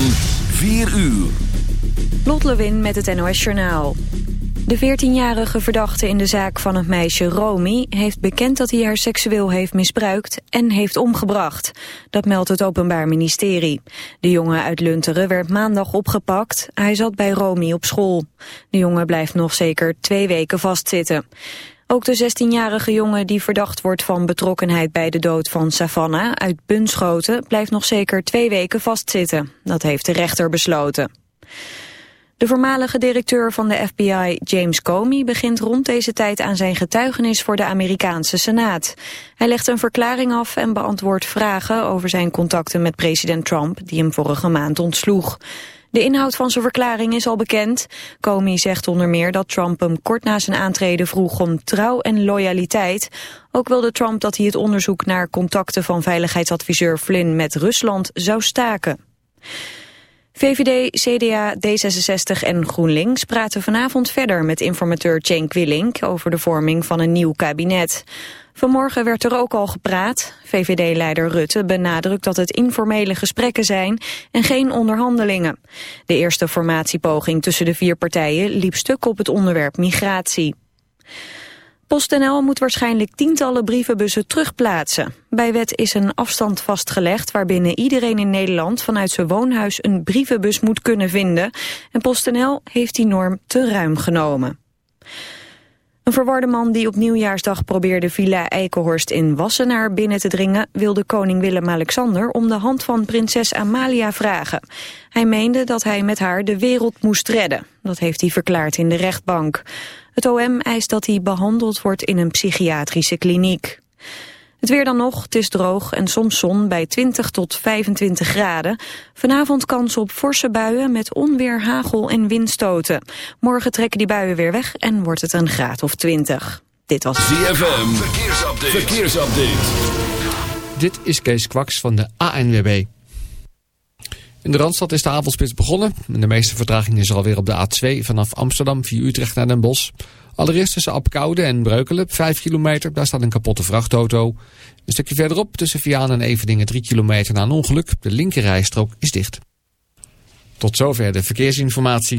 van 4 uur. Lot Lewin met het NOS Journaal. De 14-jarige verdachte in de zaak van het meisje Romy... heeft bekend dat hij haar seksueel heeft misbruikt en heeft omgebracht. Dat meldt het Openbaar Ministerie. De jongen uit Lunteren werd maandag opgepakt. Hij zat bij Romy op school. De jongen blijft nog zeker twee weken vastzitten. Ook de 16-jarige jongen die verdacht wordt van betrokkenheid bij de dood van Savannah uit Bunschoten blijft nog zeker twee weken vastzitten. Dat heeft de rechter besloten. De voormalige directeur van de FBI, James Comey, begint rond deze tijd aan zijn getuigenis voor de Amerikaanse Senaat. Hij legt een verklaring af en beantwoordt vragen over zijn contacten met president Trump, die hem vorige maand ontsloeg. De inhoud van zijn verklaring is al bekend. Comey zegt onder meer dat Trump hem kort na zijn aantreden vroeg om trouw en loyaliteit. Ook wilde Trump dat hij het onderzoek naar contacten van veiligheidsadviseur Flynn met Rusland zou staken. VVD, CDA, D66 en GroenLinks praten vanavond verder met informateur Cenk Willink over de vorming van een nieuw kabinet. Vanmorgen werd er ook al gepraat. VVD-leider Rutte benadrukt dat het informele gesprekken zijn en geen onderhandelingen. De eerste formatiepoging tussen de vier partijen liep stuk op het onderwerp migratie. PostNL moet waarschijnlijk tientallen brievenbussen terugplaatsen. Bij wet is een afstand vastgelegd waarbinnen iedereen in Nederland vanuit zijn woonhuis een brievenbus moet kunnen vinden. En PostNL heeft die norm te ruim genomen. Een verwarde man die op nieuwjaarsdag probeerde Villa Eikenhorst in Wassenaar binnen te dringen... wilde koning Willem-Alexander om de hand van prinses Amalia vragen. Hij meende dat hij met haar de wereld moest redden. Dat heeft hij verklaard in de rechtbank. Het OM eist dat hij behandeld wordt in een psychiatrische kliniek. Het weer dan nog, het is droog en soms zon bij 20 tot 25 graden. Vanavond kans op forse buien met onweer, hagel en windstoten. Morgen trekken die buien weer weg en wordt het een graad of 20. Dit was ZFM, verkeersupdate. verkeersupdate. Dit is Kees Kwaks van de ANWB. In de Randstad is de avondspits begonnen. De meeste vertraging is er alweer op de A2 vanaf Amsterdam via Utrecht naar Den Bosch. Allereerst tussen Apkoude en Breukelen, 5 kilometer. Daar staat een kapotte vrachtauto. Een stukje verderop tussen Vianen en Eveningen 3 kilometer na een ongeluk. De linkerrijstrook is dicht. Tot zover de verkeersinformatie.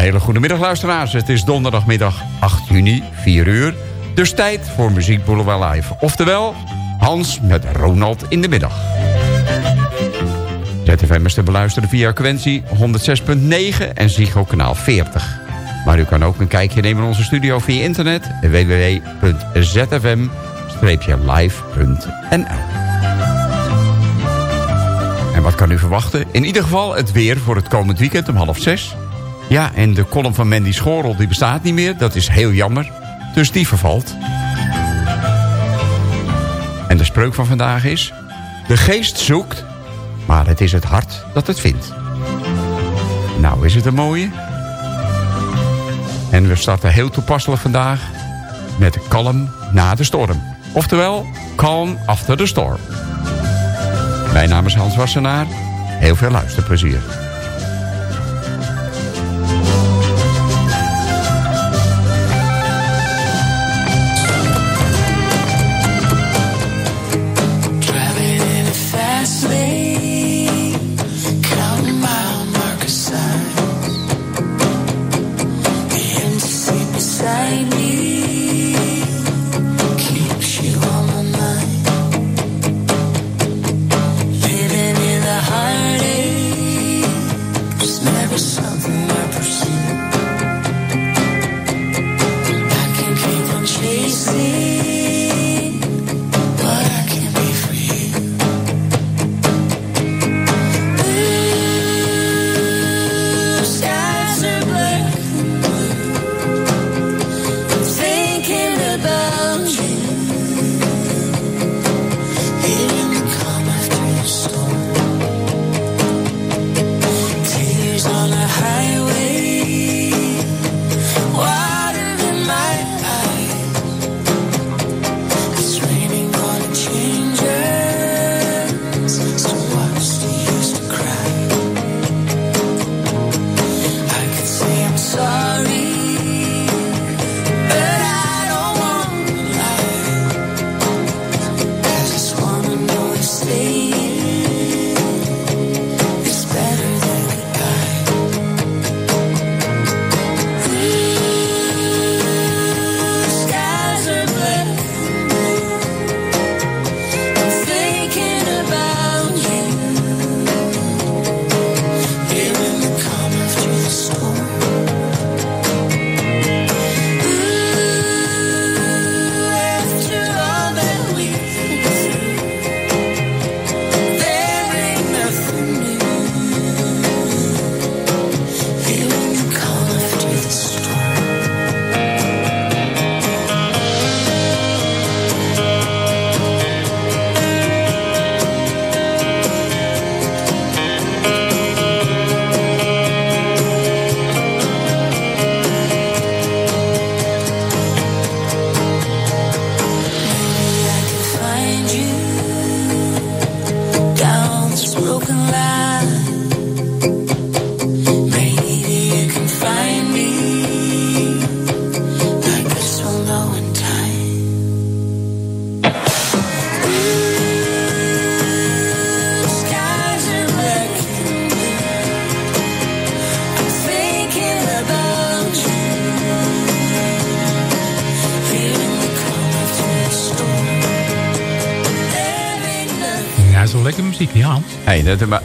Hele goede middag luisteraars. Het is donderdagmiddag 8 juni, 4 uur. Dus tijd voor Muziek Boulevard Live. Oftewel, Hans met Ronald in de middag. ZFM is te beluisteren via frequentie 106.9 en Ziggo kanaal 40. Maar u kan ook een kijkje nemen in onze studio via internet www.zfm-live.nl kan u verwachten. In ieder geval het weer voor het komend weekend om half zes. Ja, en de column van Mandy Schorel die bestaat niet meer. Dat is heel jammer. Dus die vervalt. En de spreuk van vandaag is... De geest zoekt, maar het is het hart dat het vindt. Nou, is het een mooie? En we starten heel toepasselijk vandaag met kalm na de storm. Oftewel, calm after the storm. Mijn naam is Hans Wassenaar. Heel veel luisterplezier.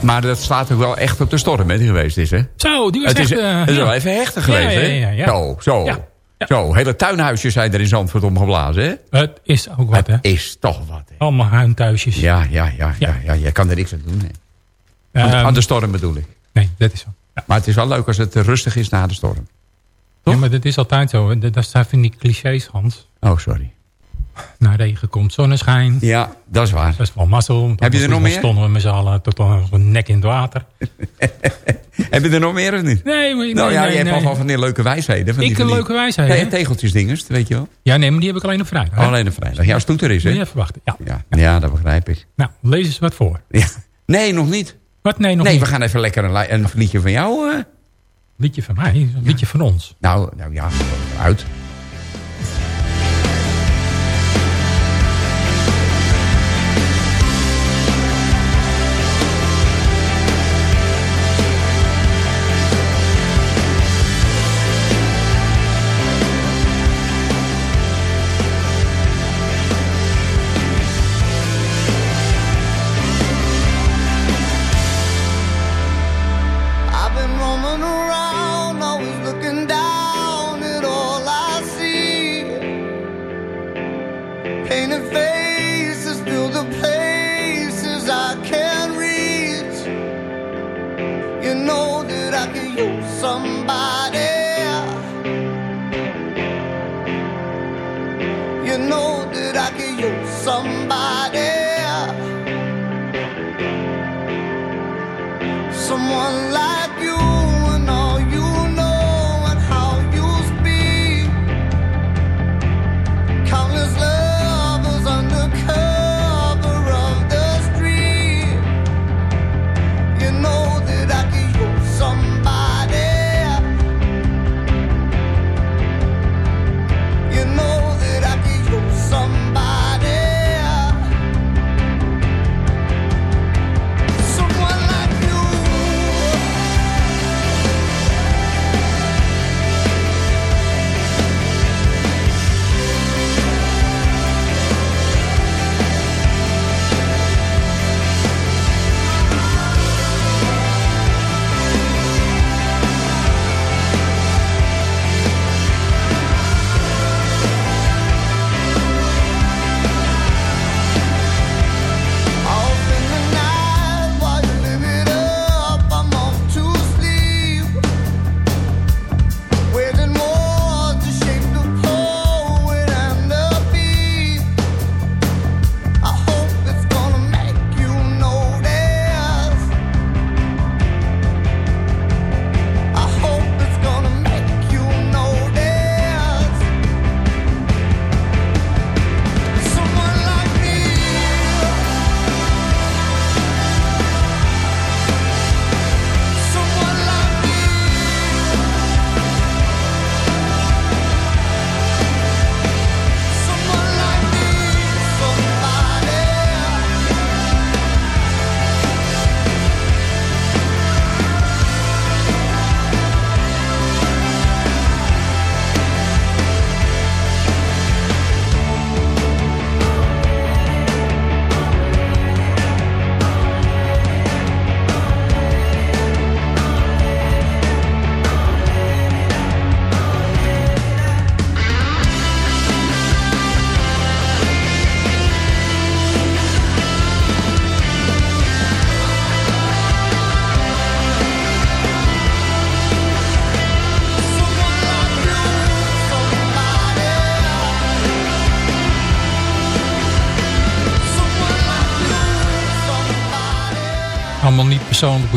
Maar, dat slaat ook wel echt op de storm hè, die geweest is, hè? Zo, die was Het is, echt... eh, het is wel even hechter geweest, Ja, ja, hè? ja, ja. Zo, zo. Zo, hele tuinhuisjes zijn er in Zandvoort omgeblazen, hè? Het is ook wat, hè. Het is toch wat, hè? Allemaal huintuisjes. Ja, ja, ja, ja, ja. Jij kan er niks aan doen, hè? Aan, Ehm, aan de storm bedoel ik. Nee, dat is zo. Maar het is wel leuk als het rustig is na de storm. Toch? Ja, maar dat is altijd zo. hè. Dat, dat zijn van die clichés, Hans. Oh, sorry. Na regen komt zonneschijn. Ja, dat is waar. Dat is wel mazzel. Heb je er nog meer? stonden we met z'n allen tot onze nek in het water. Heb je er nog meer of niet? Nee, maar, nee, nou ja, nee, je hebt al van die leuke wijsheden. Van Ik die, een leuke wijsheden, Ja, hè? tegeltjes dinges, weet je wel. Ja, nee, maar die heb ik alleen op vrijdag. hè? Alleen op vrijdag. Ja, toeter is, Moet hè? je even wachten. Ja. Ja, ja, dat begrijp ik. Nou, lees eens wat voor. Ja. Nee, nog niet. Wat? Nee, nog nee, niet. we gaan even lekker een, een liedje van jou. eh. Liedje van mij, een liedje van ons. Nou, nou ja, uit.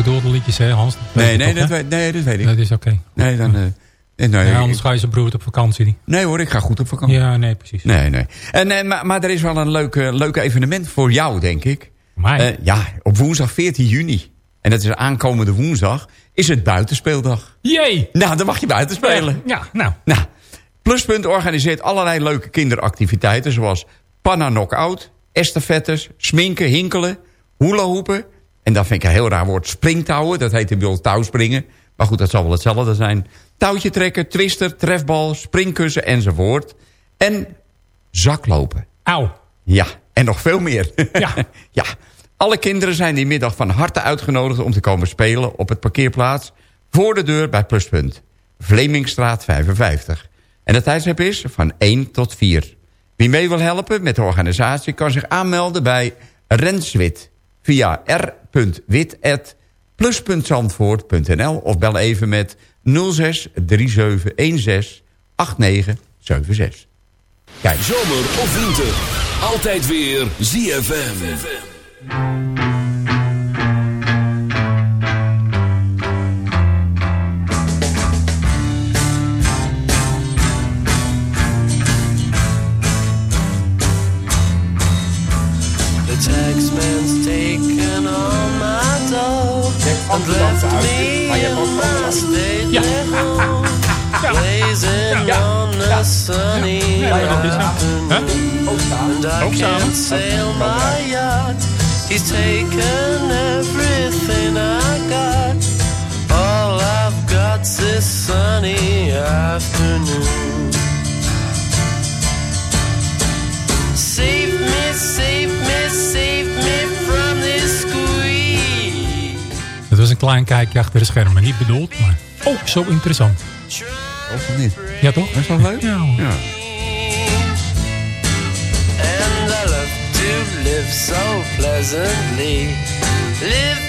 Liedjes, hè Hans? Nee, nee, toch, dat weet, nee, dat weet ik. Dat is oké. Nee, dan... eh, eh, nee, Ja, anders ga je zijn broer op vakantie. nee hoor, ik ga goed op vakantie. Ja, nee, precies. Nee, nee. En, en, maar, maar er is wel een leuk, eh, leuk evenement voor jou, denk ik. Mij? Eh, ja, op woensdag 14 juni. En dat is aankomende woensdag. Is het buitenspeeldag. Jee! Nou, dan mag je buiten spelen. Ja, nou. Nou, Pluspunt organiseert allerlei leuke kinderactiviteiten... zoals panna knock-out, estafettes, sminken, hinkelen, hula-hoepen... en dat vind ik een heel raar woord, springtouwen. Dat heet inmiddels touwspringen. Maar goed, dat zal wel hetzelfde zijn. Touwtje trekken, twister, trefbal, springkussen enzovoort. En zaklopen. Auw. Ja, en nog veel meer. Ja. ja. Alle kinderen zijn die middag van harte uitgenodigd om te komen spelen op het parkeerplaats voor de deur bij Pluspunt. Vlemingstraat 55. En de tijdstip is van 1 tot 4. Wie mee wil helpen met de organisatie kan zich aanmelden bij Renswit via r.wit.plus.zandvoort.nl of bel even met 06 3716 8976. Kijk, Zomer of winter, altijd weer ZFM. Amsterdamse uitzicht. Maar je was Frans. Ja. Ja. Ja. Ja. Ja. Sunny ja. ja. Ook samen. Ook. He's taken everything I got. All I've got's this sunny afternoon. Klein kijkje achter de schermen. Niet bedoeld, maar oh, zo interessant. Of niet? Ja, toch? Dat is wel leuk. Ja. Ja. Live so pleasantly. Live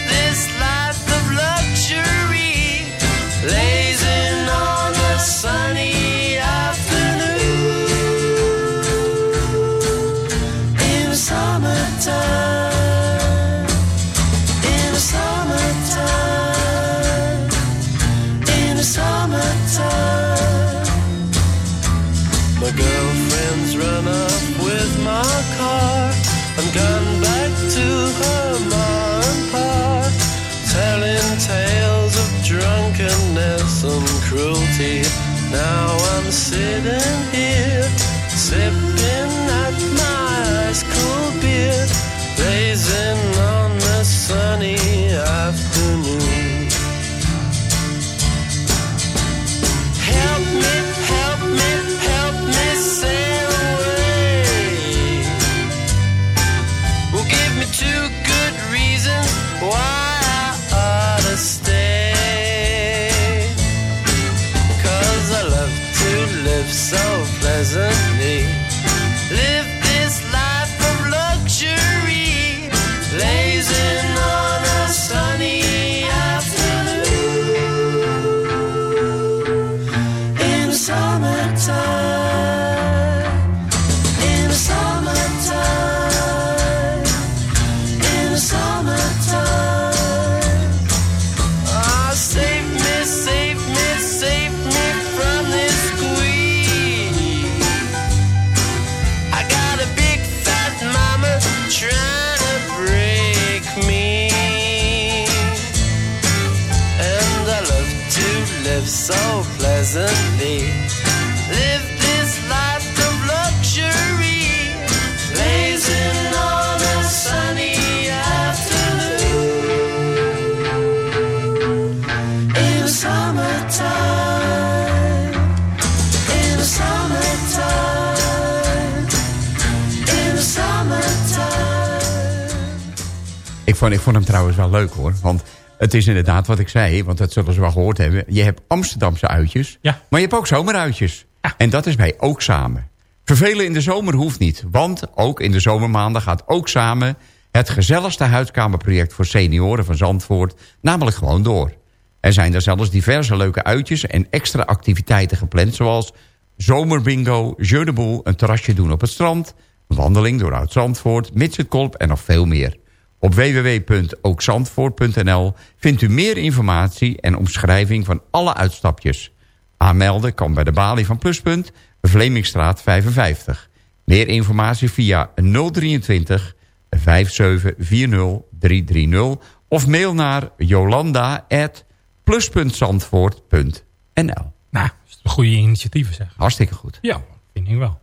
Ik vond, ik vond hem trouwens wel leuk hoor. Want het is inderdaad wat ik zei, want dat zullen ze wel gehoord hebben. Je hebt Amsterdamse uitjes, Ja. maar je hebt ook zomeruitjes. En dat is bij Ook Samen. Vervelen in de zomer hoeft niet, want ook in de zomermaanden gaat Ook Samen... het gezelligste huidkamerproject voor senioren van Zandvoort namelijk gewoon door. Er zijn er zelfs diverse leuke uitjes en extra activiteiten gepland... zoals zomerbingo, jeu de boel, een terrasje doen op het strand... wandeling door Oud-Zandvoort, Midsetkolp en nog veel meer. Op www.ookzandvoort.nl vindt u meer informatie en omschrijving van alle uitstapjes. Aanmelden kan bij de balie van Pluspunt, Vlemingstraat 55. Meer informatie via 023 5740 330 of mail naar jolanda.plus.zandvoort.nl Nou, dat is een goede initiatieven zeg. Hartstikke goed. Ja, vind ik wel.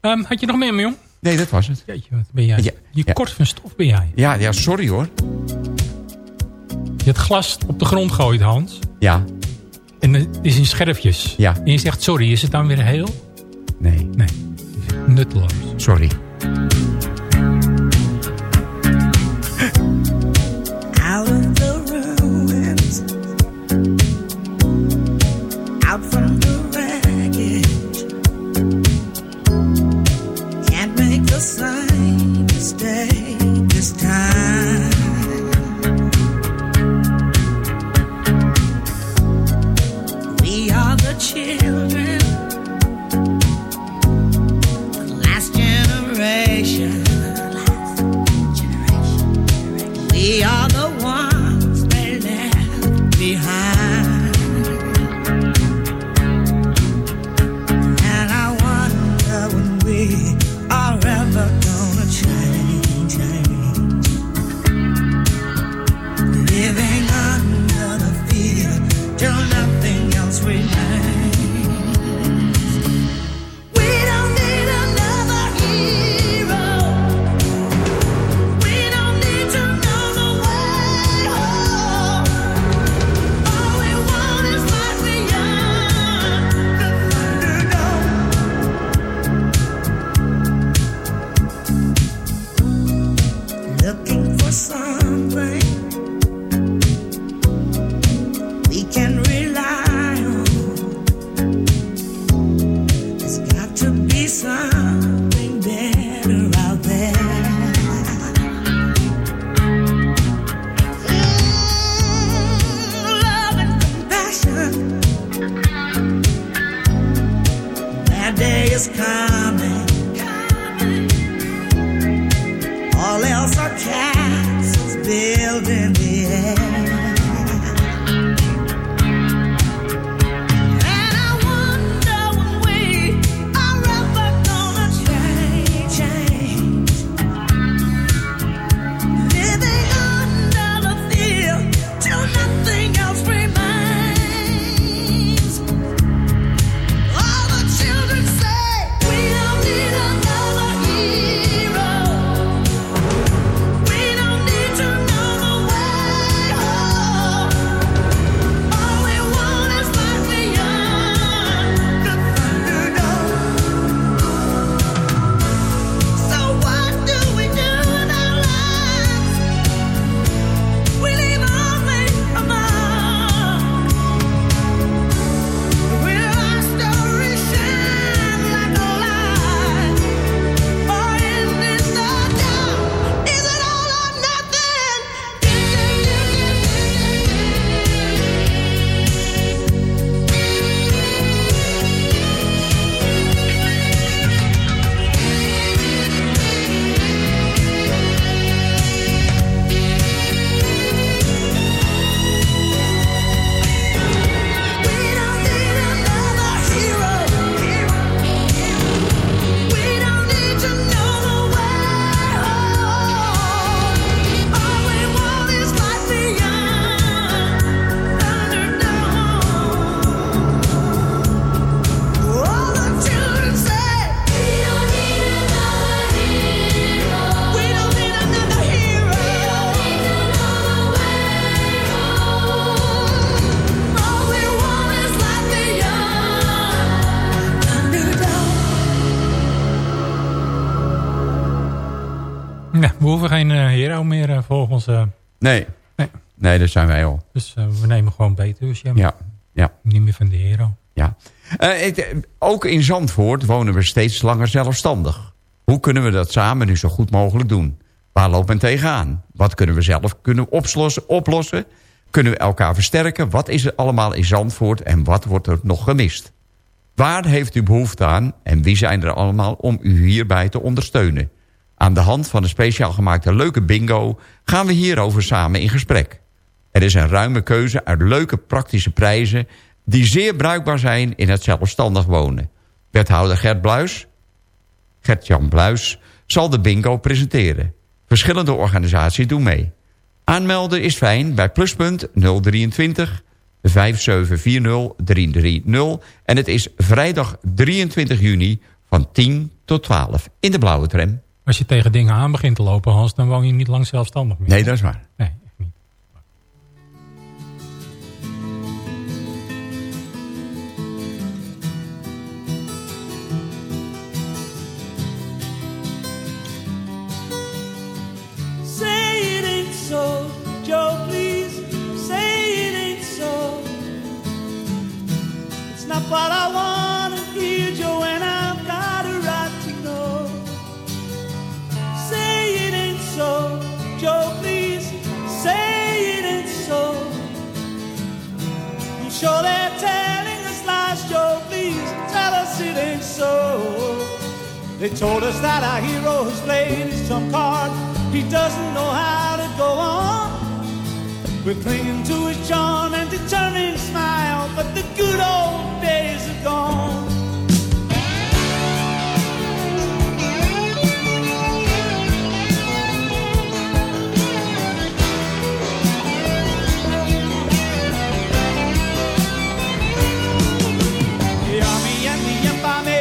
Ehm, had je nog meer, jong? Nee, dat was het. Jeetje, wat ben jij? Ja, je ja. kort van stof ben jij. Ja, ja sorry hoor. Je het glas op de grond gooit, Hans. Ja, En het is in scherfjes. Ja. En je zegt, sorry, is het dan weer heel? nee, Nee, nutteloos. sorry. Eh, Nee. Nee. Nee, dat zijn wij al. dus eh, we nemen gewoon Betuws. Ja, Ja, ja, Niet meer van de hero. ja. Eh, ik- ook in Zandvoort wonen we steeds langer zelfstandig. Hoe kunnen we dat samen nu zo goed mogelijk doen? Waar loopt men tegenaan? Wat kunnen we zelf kunnen oplossen? oplossen? Kunnen we elkaar versterken? Wat is er allemaal in Zandvoort en wat wordt er nog gemist? Waar heeft u behoefte aan en wie zijn er allemaal om u hierbij te ondersteunen? Aan de hand van een speciaal gemaakte leuke bingo gaan we hierover samen in gesprek. Er is een ruime keuze uit leuke praktische prijzen... die zeer bruikbaar zijn in het zelfstandig wonen. Wethouder Gert Bluis, Gert-Jan Bluis, zal de bingo presenteren. Verschillende organisaties doen mee. Aanmelden is fijn bij pluspunt 023 5740 330 en het is vrijdag 23 juni van 10 tot 12 in de blauwe tram. Als je tegen dingen aan begint te lopen, Hans, dan woon je niet lang zelfstandig meer. Nee, dat is waar. Nee, echt niet. Say sure they're telling us lies, Joe, please. Tell us it ain't so. They told us that our hero has played his trump card. He doesn't know how to go on. We're clinging to his charm and determined smile, but the good old days are gone.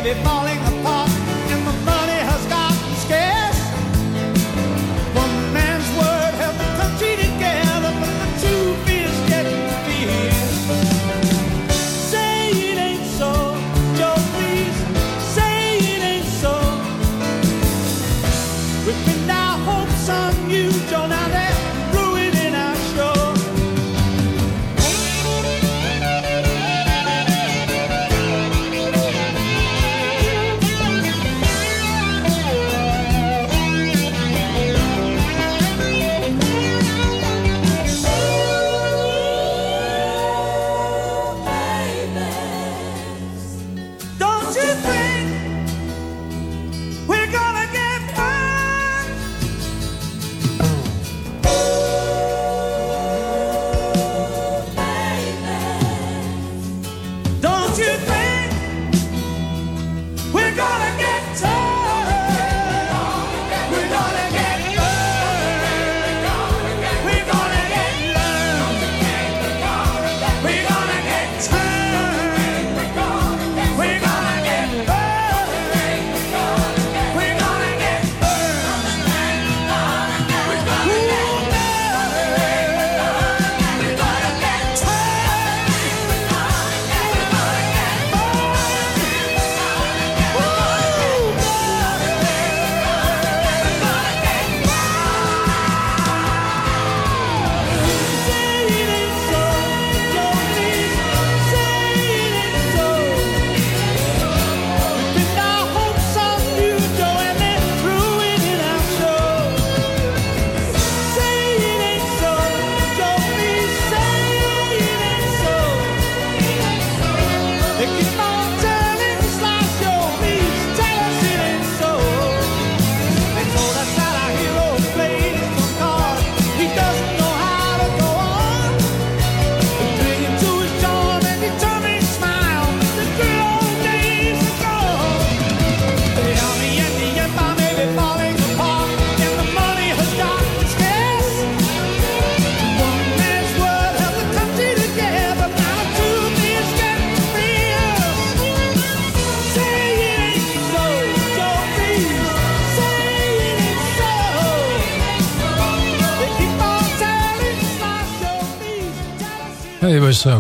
baby falling.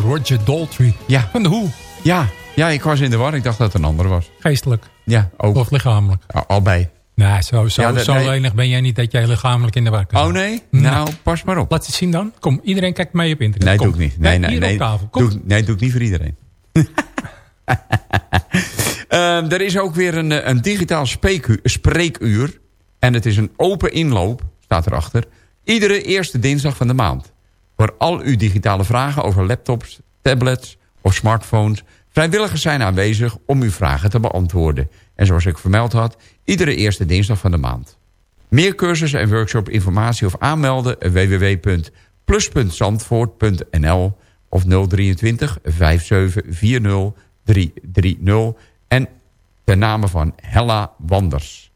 Roger Daltrey. Ja. Van de Hoe. Ja, ja, ik was in de war. Ik dacht dat het een ander was. Geestelijk Ja, ook. of lichamelijk. Al- Albei. Nee, zo, zo, Ja, dat- zo nee. lenig ben jij niet dat jij lichamelijk in de war kunt. Oh nee? Nou, pas maar op. Laat het zien dan. Kom, iedereen kijkt mee op internet. Nee, Kom. doe ik niet. Nee, nee, nee. op tafel. Kom. Doe, nee, doe ik niet voor iedereen. Ehm, er is ook weer een, eh, een digitaal spreekuur, spreekuur. En het is een open inloop, staat erachter. Iedere eerste dinsdag van de maand. Voor al uw digitale vragen over laptops, tablets of smartphones. Vrijwilligers zijn aanwezig om uw vragen te beantwoorden. En zoals ik vermeld had, iedere eerste dinsdag van de maand. Meer cursussen en workshop informatie of aanmelden www.plus.zandvoort.nl of 023 5740 330 en ten name van Hella Wanders.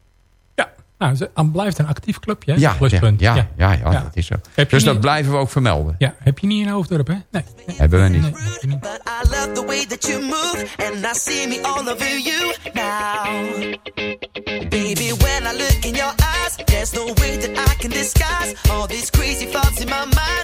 Ja, nou, het blijft een actief clubje. Hè? Ja, Pluspunt. ja, ja, ja, ja, Ja. dat is zo. Heb Dus dat niet- blijven we ook vermelden. Ja, heb je niet in Hoofddorp, hè? Nee. Hebben we niet. nee, heb je niet. But I love the way that you move, and I see me all over you now. Baby, when I look in your eyes, there's no way that I can disguise all these crazy thoughts in my mind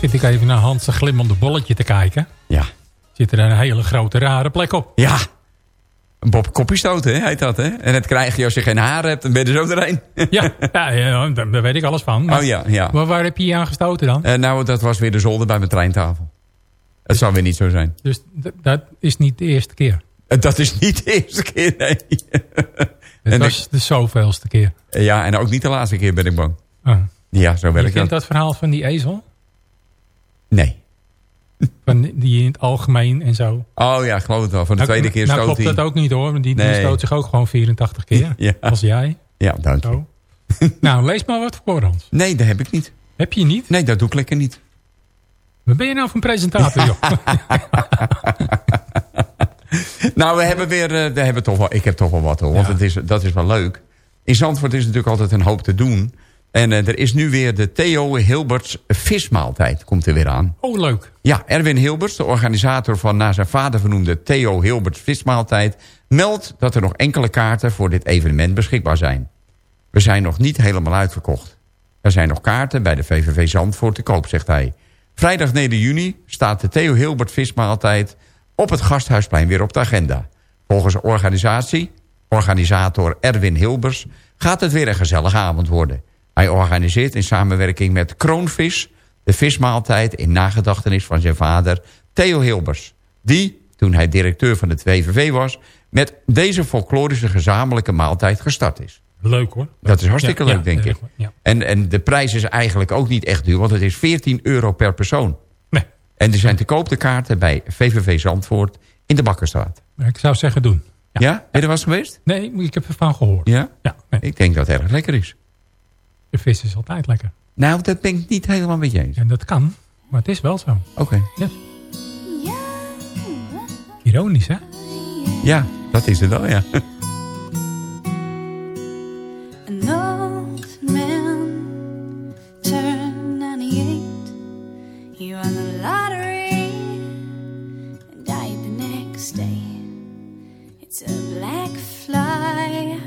Zit ik even naar Hans' glimmende bolletje te kijken. Ja. Zit er een hele grote rare plek op. Ja. Een Bob koppiestoten, hè, heet dat, hè? En dat krijg je als je geen haar hebt, dan ben je er zo doorheen. Ja, ja, ja, daar, daar weet ik alles van. Maar, Oh ja, ja. maar waar heb je je aan gestoten dan? Eh, nou, dat was weer de zolder bij mijn treintafel. Het zou weer niet zo zijn. Dus dat is niet de eerste keer. Eh, Dat is niet de eerste keer, nee. Het was de zoveelste keer. Ja, en ook niet de laatste keer ben ik bang. Ah. Ja, zo Je werkt kent dat. dat verhaal van die ezel? Nee. Van die in het algemeen en zo. Oh ja, ik geloof het wel. Voor de Nou, tweede keer nou stoot klopt hij. dat ook niet hoor. want Die, die Nee. stoot zich ook gewoon 84 keer. Ja. Als jij. Ja, dank je. Nou, lees maar wat voor ons. Nee, dat heb ik niet. Heb je niet? Nee, dat doe ik lekker niet. Wat ben je nou een presentator, joh? Nou, we hebben weer, eh, we hebben toch wel, ik heb toch wel wat hoor, want Ja. het is, dat is wel leuk. In Zandvoort is natuurlijk altijd een hoop te doen. En eh, er is nu weer de Theo Hilberts vismaaltijd, komt er weer aan. oh, leuk. Ja, Erwin Hilberts, de organisator van naar zijn vader vernoemde Theo Hilberts vismaaltijd... meldt dat er nog enkele kaarten voor dit evenement beschikbaar zijn. We zijn nog niet helemaal uitverkocht. Er zijn nog kaarten bij de VVV Zandvoort te koop, zegt hij. Vrijdag 9 juni staat de Theo Hilbert vismaaltijd op het Gasthuisplein weer op de agenda. Volgens de organisatie, organisator Erwin Hilbers, gaat het weer een gezellige avond worden. Hij organiseert in samenwerking met Kroonvis de vismaaltijd in nagedachtenis van zijn vader Theo Hilbers. Die, toen hij directeur van het WVV was, met deze folklorische gezamenlijke maaltijd gestart is. Leuk hoor. Dat is hartstikke Ja, leuk, ja, denk ik. En, en de prijs is eigenlijk ook niet echt duur, want het is 14 euro per persoon. Nee. En er zijn te koop de kaarten bij VVV Zandvoort in de Bakkerstraat. Ik zou zeggen doen. Ja? Ben je er eens geweest? Nee, ik heb ervan gehoord. Ja? Ja, nee. Ik denk dat het erg lekker is. De vis is altijd lekker. Nou, dat ben ik niet helemaal met je eens. En dat kan, maar het is wel zo. Oké. Ironisch, hè? Ja, dat is het wel, ja. An old man turned 98. He won the lottery and died the next day. It's a black fly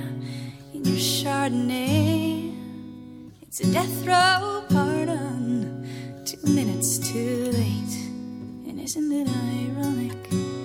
in your Chardonnay. It's a death row pardon, two minutes too late. And isn't it ironic?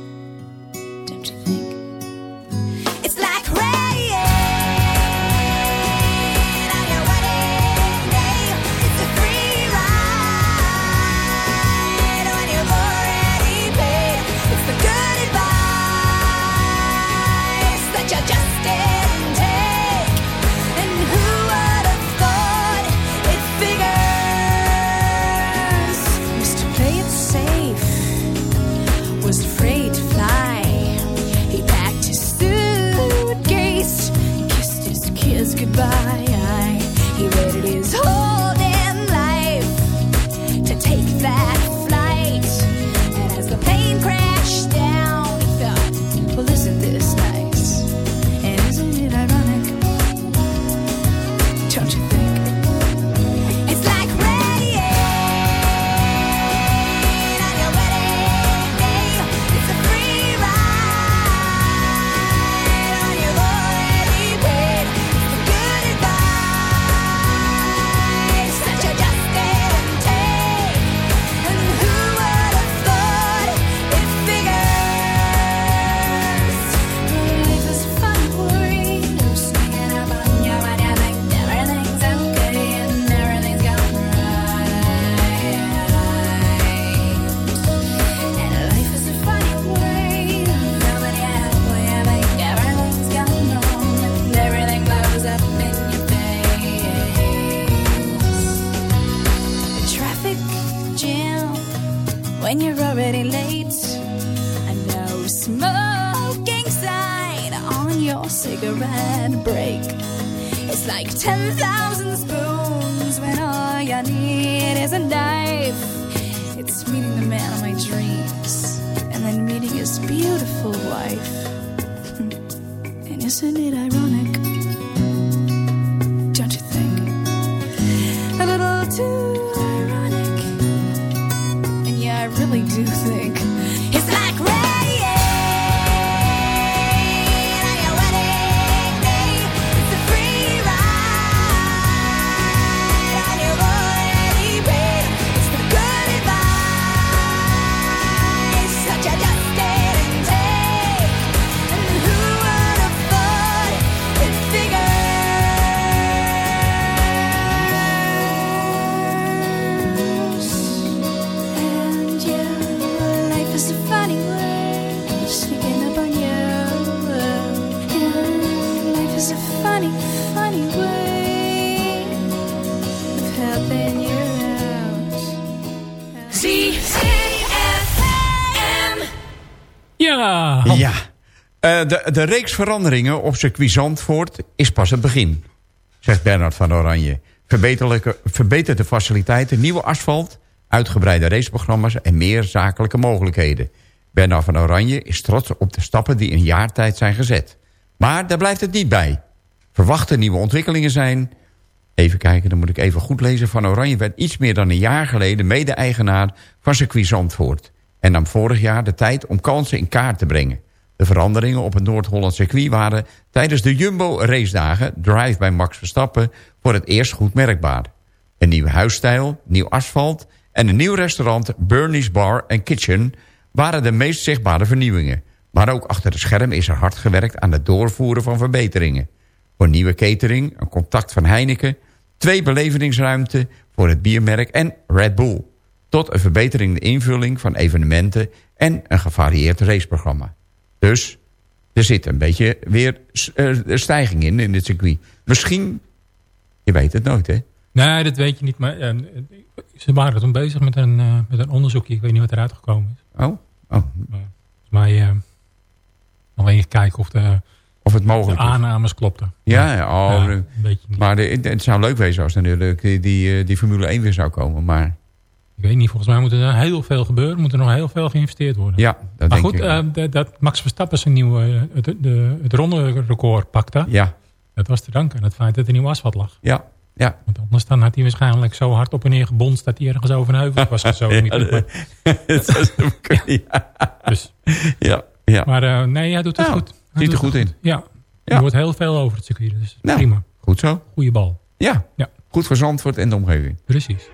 I really do think de, de reeks veranderingen op circuit Zandvoort is pas het begin. Zegt Bernard van Oranje. Verbeterde faciliteiten, nieuwe asfalt... uitgebreide raceprogramma's en meer zakelijke mogelijkheden. Bernard van Oranje is trots op de stappen die in jaar tijd zijn gezet. Maar daar blijft het niet bij. Verwachte nieuwe ontwikkelingen zijn... Even kijken, dan moet ik even goed lezen. Van Oranje werd iets meer dan een jaar geleden mede-eigenaar van circuit Zandvoort. En nam vorig jaar de tijd om kansen in kaart te brengen. De veranderingen op het Noord-Holland circuit waren tijdens de Jumbo racedagen Drive bij Max Verstappen voor het eerst goed merkbaar. Een nieuwe huisstijl, nieuw asfalt en een nieuw restaurant Bernie's Bar and Kitchen waren de meest zichtbare vernieuwingen. Maar ook achter de scherm is er hard gewerkt aan het doorvoeren van verbeteringen. Voor nieuwe catering, een contact van Heineken... twee belevingsruimte voor het biermerk en Red Bull... tot een verbetering de invulling van evenementen... en een gevarieerd raceprogramma. Dus er zit een beetje weer eh, stijging in, in het circuit. Misschien, je weet het nooit, hè? Nee, dat weet je niet. Maar eh, ze waren toen bezig met een, eh, met een onderzoekje. Ik weet niet wat eruit gekomen is. Oh? Oh. Maar uh, alleen kijken of de, of het mogelijk de aannames klopten. Ja, ja, oh, Ja, een beetje niet. maar de, het zou leuk wezen als natuurlijk die, die, die Formule 1 weer zou komen. Maar Ik weet niet, volgens mij moet er heel veel gebeuren. Moet er nog heel veel geïnvesteerd worden. ja, dat maar denk goed, ik. eh, dat- dat Max Verstappen zijn nieuwe, eh, het, de, het ronde record pakte. ja, Dat was te danken aan het feit dat er nieuw asfalt lag. ja, ja. Want anders dan had hij waarschijnlijk zo hard op en neer gebonst... dat hij ergens over een heuvel was gezogen. Ja, dat- zo ja. Dus, ja, ja. maar eh, nee, hij doet het Nou, goed. Hij ziet er goed in. Ja, Ja. er wordt heel veel over het circuit. Dus Nou. prima. Goed zo. Goeie bal. Ja. Ja. goed voor Zandvoort en de omgeving. Precies.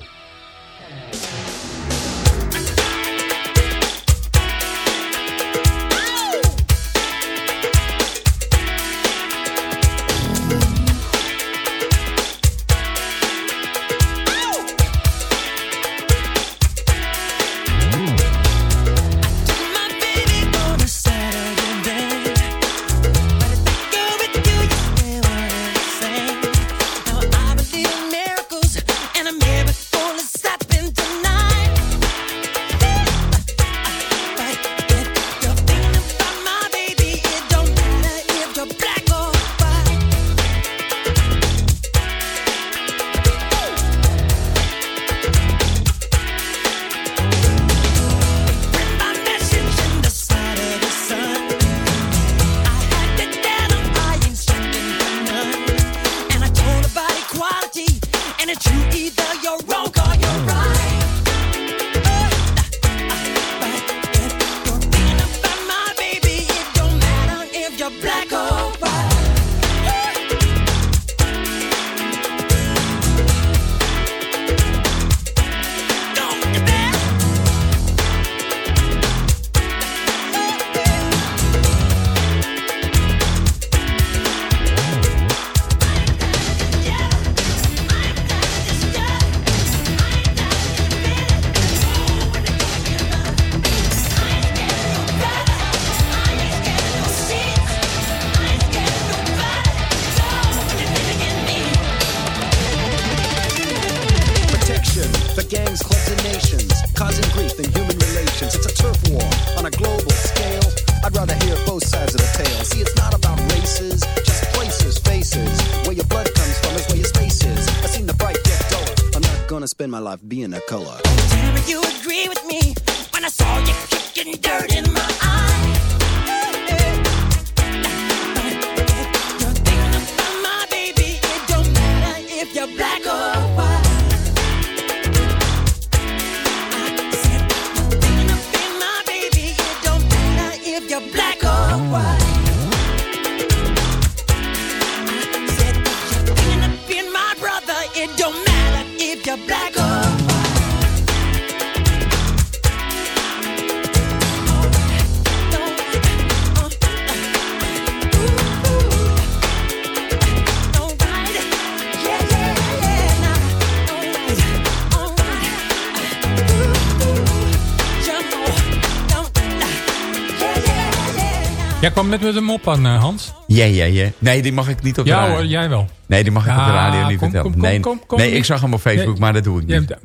Kwam net met een mop aan, eh, Hans. Ja, ja, ja. Nee, die mag ik niet op de Ja radio. hoor, jij wel. Nee, die mag ik op de radio niet kom, vertellen. kom, nee, kom, kom. nee, ik zag hem op Facebook, Nee. maar dat doe ik niet.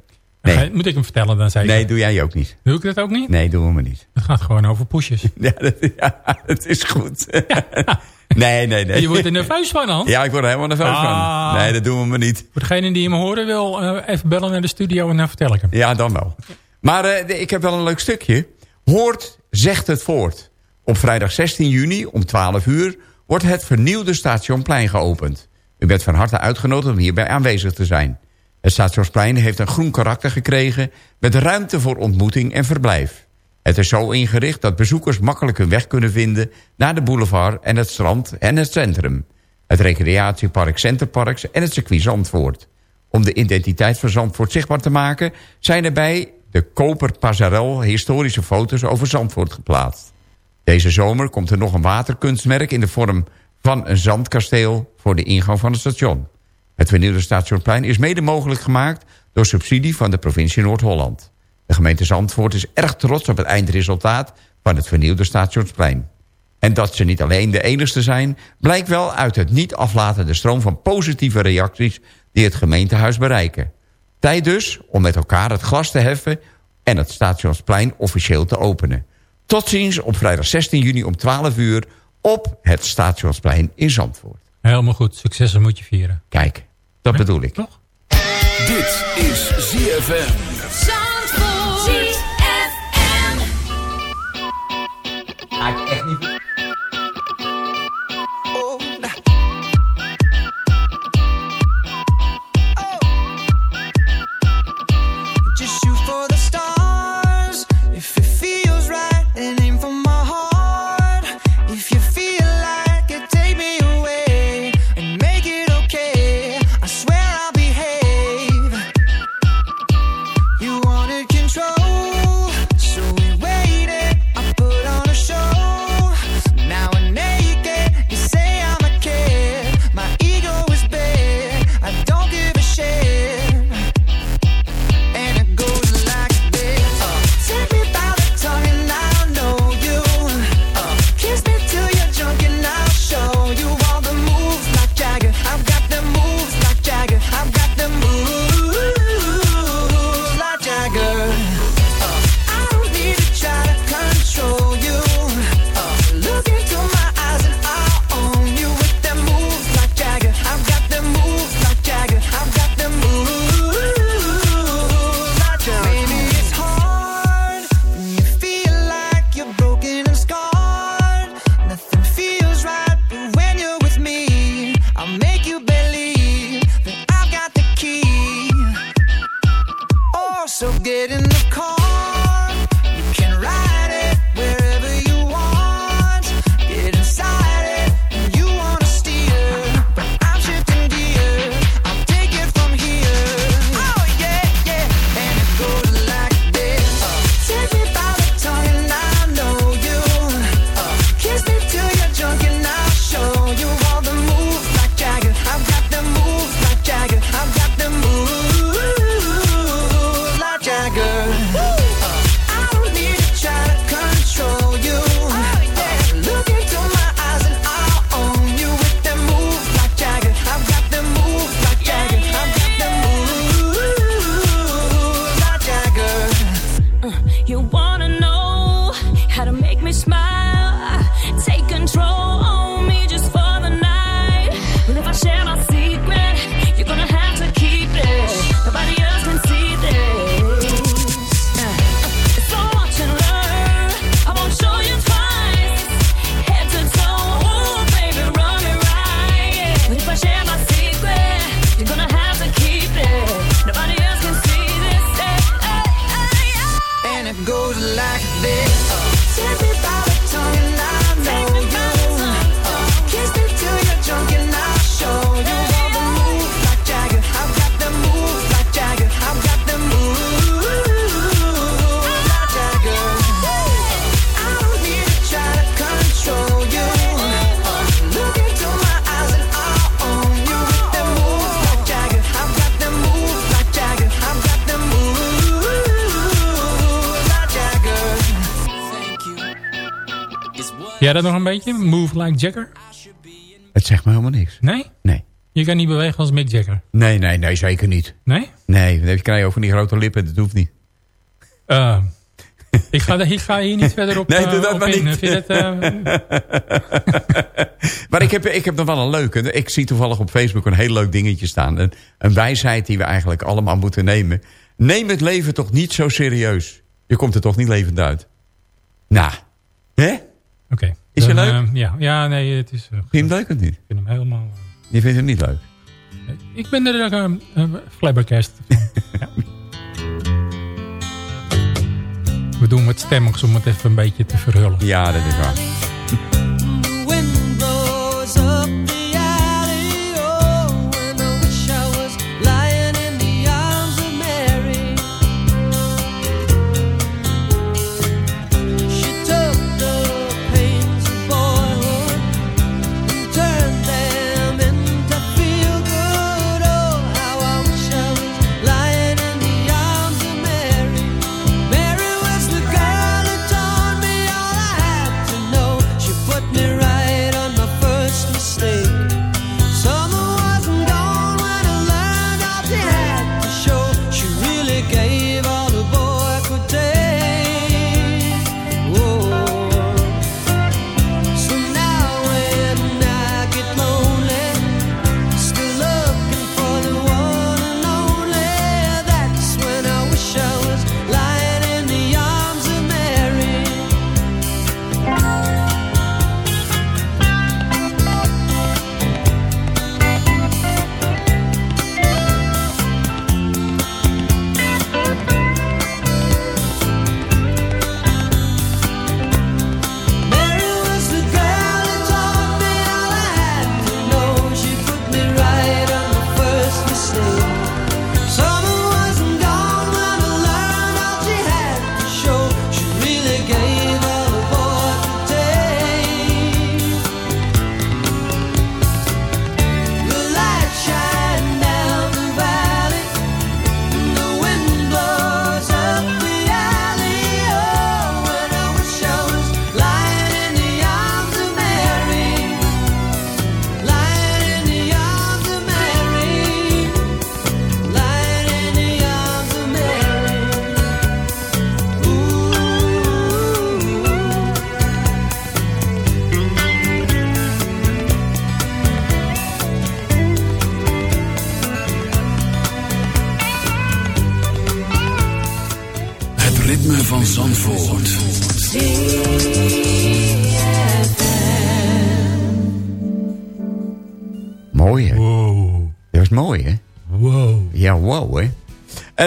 Nee. Moet ik hem vertellen dan zeker? Nee, doe jij ook niet. Doe ik dat ook niet? Nee, doen we maar niet. Het gaat gewoon over pushes. Ja, dat, ja, is goed. nee, nee, nee. Je wordt er nerveus van, Hans. Ja, ik word er helemaal nerveus Ah. van. Nee, dat doen we maar niet. Voor degene die hem horen wil, eh, even bellen naar de studio en dan vertel ik hem. Ja, dan wel. Maar eh, ik heb wel een leuk stukje. Hoort, zegt het voort. Op vrijdag 16 juni om 12 uur wordt het vernieuwde Stationplein geopend. U bent van harte uitgenodigd om hierbij aanwezig te zijn. Het Stationsplein heeft een groen karakter gekregen... met ruimte voor ontmoeting en verblijf. Het is zo ingericht dat bezoekers makkelijk hun weg kunnen vinden... naar de boulevard en het strand en het centrum. Het recreatiepark Centerparks en het circuit Zandvoort. Om de identiteit van Zandvoort zichtbaar te maken... zijn er bij de Koper Pasarel historische foto's over Zandvoort geplaatst. Deze zomer komt er nog een waterkunstmerk in de vorm van een zandkasteel... voor de ingang van het station. Het vernieuwde stationplein is mede mogelijk gemaakt... door subsidie van de provincie Noord-Holland. De gemeente Zandvoort is erg trots op het eindresultaat... van het vernieuwde stationsplein. En dat ze niet alleen de enigste zijn... blijkt wel uit het niet aflatende stroom van positieve reacties... die het gemeentehuis bereiken. Tijd dus om met elkaar het glas te heffen... en het stationsplein officieel te openen. Tot ziens op vrijdag 16 juni om 12 uur... op het stationsplein in Zandvoort. Helemaal goed. Successen moet je vieren. Kijk, dat bedoel ik. Toch? Dit is ZFM. Zandvoort. ZFM. echt niet... Jij dat nog een beetje? Move like Jagger? Het zegt me helemaal niks. Nee? Nee. Je kan niet bewegen als Mick Jagger. Nee, nee, nee, zeker niet. Nee? Nee, dan heb je krijg je ook van die grote lippen, dat hoeft niet. Eh, ik, ga, ik ga hier niet verder op, Nee, eh, doe dat op maar in. niet. Vind eh, Maar ik heb, ik heb nog wel een leuke. Ik zie toevallig op Facebook een heel leuk dingetje staan. Een, een wijsheid die we eigenlijk allemaal moeten nemen. Neem het leven toch niet zo serieus. Je komt er toch niet levend uit. Nou, hè? Oké. Is je leuk? eh, ja. ja, nee, het is... eh, Vind je hem leuk of niet? ik vind hem helemaal... Je vindt hem niet leuk? eh, ik ben er uh, uh, flabbergast van. ja. We doen het stemmig om het even een beetje te verhullen. Ja, dat is waar.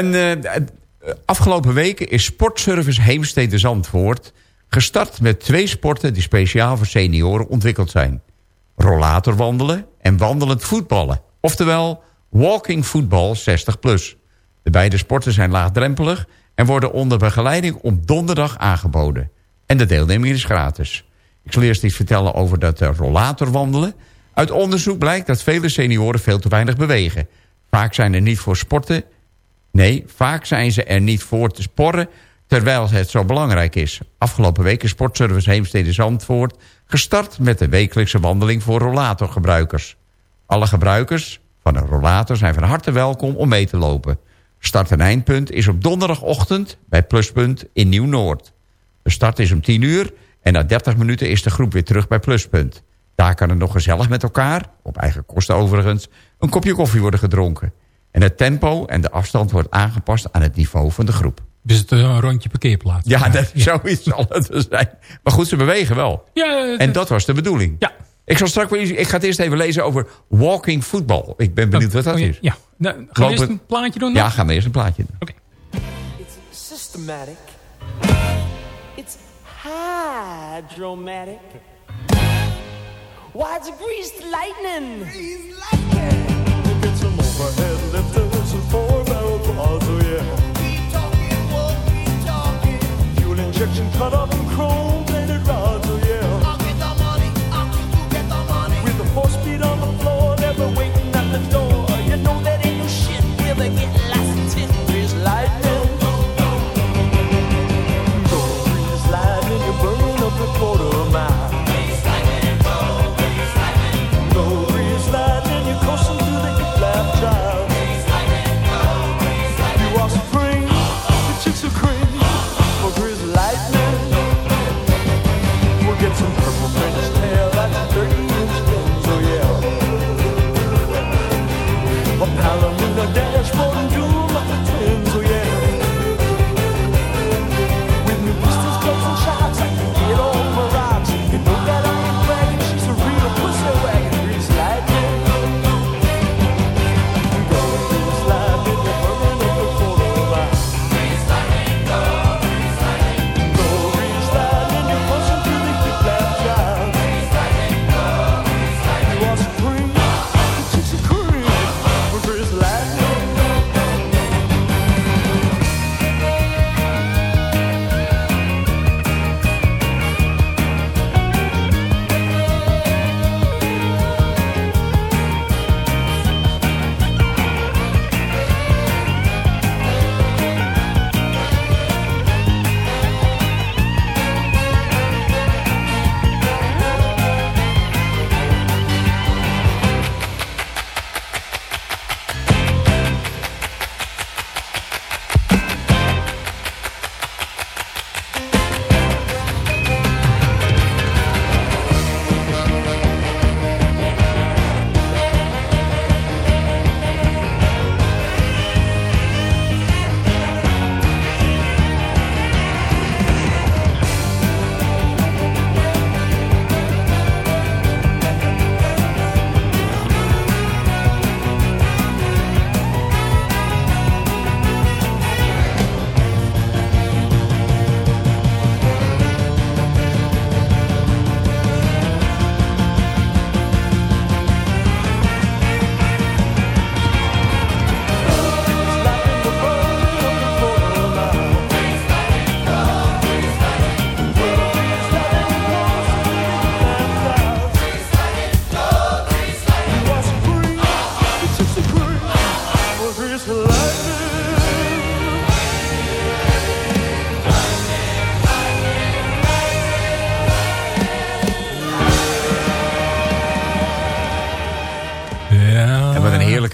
En eh, afgelopen weken is Sportservice Heemstede Zandvoort... gestart met twee sporten die speciaal voor senioren ontwikkeld zijn. Rollator wandelen en wandelend voetballen. Oftewel, walking football 60+. Plus. De beide sporten zijn laagdrempelig... en worden onder begeleiding op donderdag aangeboden. En de deelneming is gratis. Ik zal eerst iets vertellen over dat eh, rollator wandelen. Uit onderzoek blijkt dat vele senioren veel te weinig bewegen. Vaak zijn er niet voor sporten Nee, vaak zijn ze er niet voor te sporren... terwijl het zo belangrijk is. Afgelopen week is Sportservice Heemstede Zandvoort... gestart met de wekelijkse wandeling voor rollatorgebruikers. Alle gebruikers van een rollator zijn van harte welkom om mee te lopen. Start- en eindpunt is op donderdagochtend bij Pluspunt in Nieuw-Noord. De start is om 10 uur en na 30 minuten is de groep weer terug bij Pluspunt. Daar kan er nog gezellig met elkaar, op eigen kosten overigens... een kopje koffie worden gedronken. En het tempo en de afstand wordt aangepast aan het niveau van de groep. Dus het is een rondje parkeerplaats. Ja, dat, zoiets zal het zijn. Maar goed, ze bewegen wel. Ja, En dat was de bedoeling. Ja. Ik, zal straks, ik ga het eerst even lezen over walking football. Ik ben benieuwd wat dat Oh, ja, is. Ja. Nou, gaan we Lopen- eerst een plaatje doen? Ja, gaan we eerst een plaatje doen. Systematic. It's hydromatic. Why it's greased lightning? Get some cut up and chrome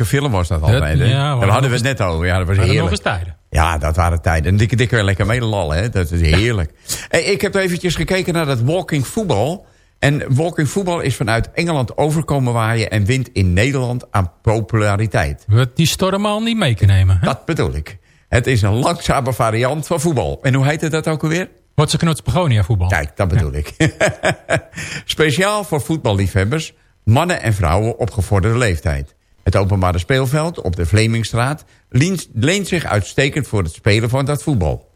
film was dat altijd. ja, Daar hadden we het net over. Ja, dat was nog eens tijden. Ja, dat waren tijden. En dikke dikke lekker medelallen, hè. Dat is heerlijk. Hey, ik heb eventjes gekeken naar dat walking voetbal. En walking voetbal is vanuit Engeland overkomen waaien... en wint in Nederland aan populariteit. We die storm al niet mee kunnen nemen. Hè? Dat bedoel ik. Het is een langzame variant van voetbal. En hoe heette dat ook alweer? Wat ze knots begonia voetbal. Kijk, dat bedoel ik. Speciaal voor voetballiefhebbers, mannen en vrouwen op gevorderde leeftijd. Het openbare speelveld op de Vlemingstraat leent, zich uitstekend voor het spelen van dat voetbal.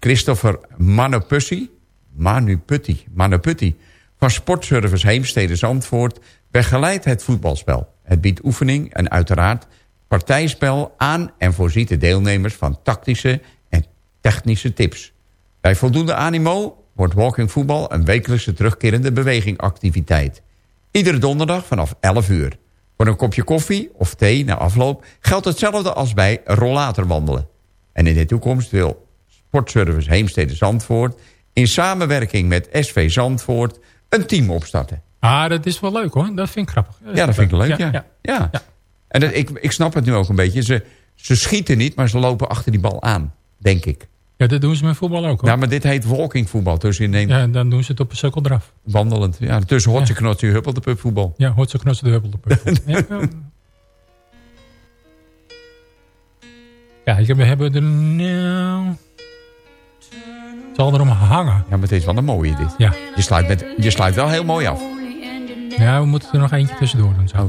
Christopher Manupussi, Manuputti, Manuputti van Sportservice Heemstede Zandvoort begeleidt het voetbalspel. Het biedt oefening en uiteraard partijspel aan en voorziet de deelnemers van tactische en technische tips. Bij voldoende animo wordt walking voetbal een wekelijkse terugkerende bewegingactiviteit. Iedere donderdag vanaf 11 uur. Voor een kopje koffie of thee na afloop geldt hetzelfde als bij rollatorwandelen. En in de toekomst wil Sportservice Heemstede Zandvoort... in samenwerking met SV Zandvoort een team opstarten. Ah, dat is wel leuk hoor. Dat vind ik grappig. Ja, dat vind ik leuk, ja. ja. En dat, ik, ik snap het nu ook een beetje. Ze, ze schieten niet, maar ze lopen achter die bal aan, denk ik. Ja, dat doen ze met voetbal ook hoor. Ja, maar dit heet walking voetbal. Dus in een Ja, dan doen ze het op een sukkeldraf. wandelend. Ja, tussen hotje knotje, huppel de pup voetbal. Ja, hoort ze knotsen de huppel de pup. ja, ja. ja, we hebben er nou... Het zal erom hangen. Ja, maar het is wel een mooie dit. Ja. Je sluit, met, je sluit wel heel mooi af. Ja, we moeten er nog eentje tussendoor doen. Zo.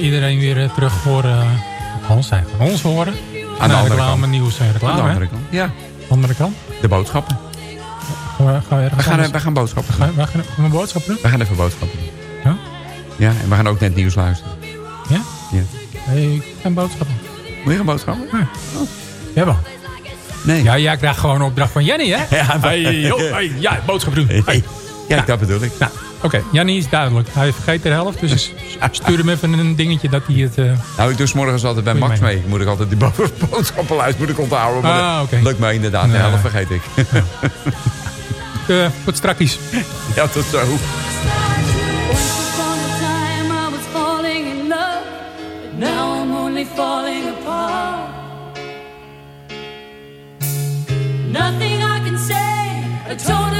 Iedereen weer eh, terug voor eh, Hans zijn. Van ons horen. Aan de andere reclame, kant. nieuws en reclame. Aan de andere kant. Ja, Andere kant. de boodschappen. Gaan we, gaan we, gaan, we gaan boodschappen doen. we gaan, boodschappen doen? We gaan even boodschappen doen. Ja? Ja, en we gaan ook net nieuws luisteren. Ja? Ja. Nee, ik ga boodschappen. Wil je gaan boodschappen? Ja, wel. Nee. Ja, jij krijgt gewoon een opdracht van Jenny, hè? Ja, maar- Hey, joh, hey, ja, boodschappen doen. Hey. Ja, dat bedoel ik. Nou, Oké, okay, Jannie is duidelijk. Hij vergeet de helft, dus stuur hem even een dingetje dat hij het... Eh, nou, ik doe morgen morgens altijd bij Max mee. Moet ik altijd die boodschappenlijst moet ik onthouden. Maar ah. Lukt mij inderdaad, de helft vergeet ik. Ja. uh, strakjes. Ja, tot zo. Nothing I can say,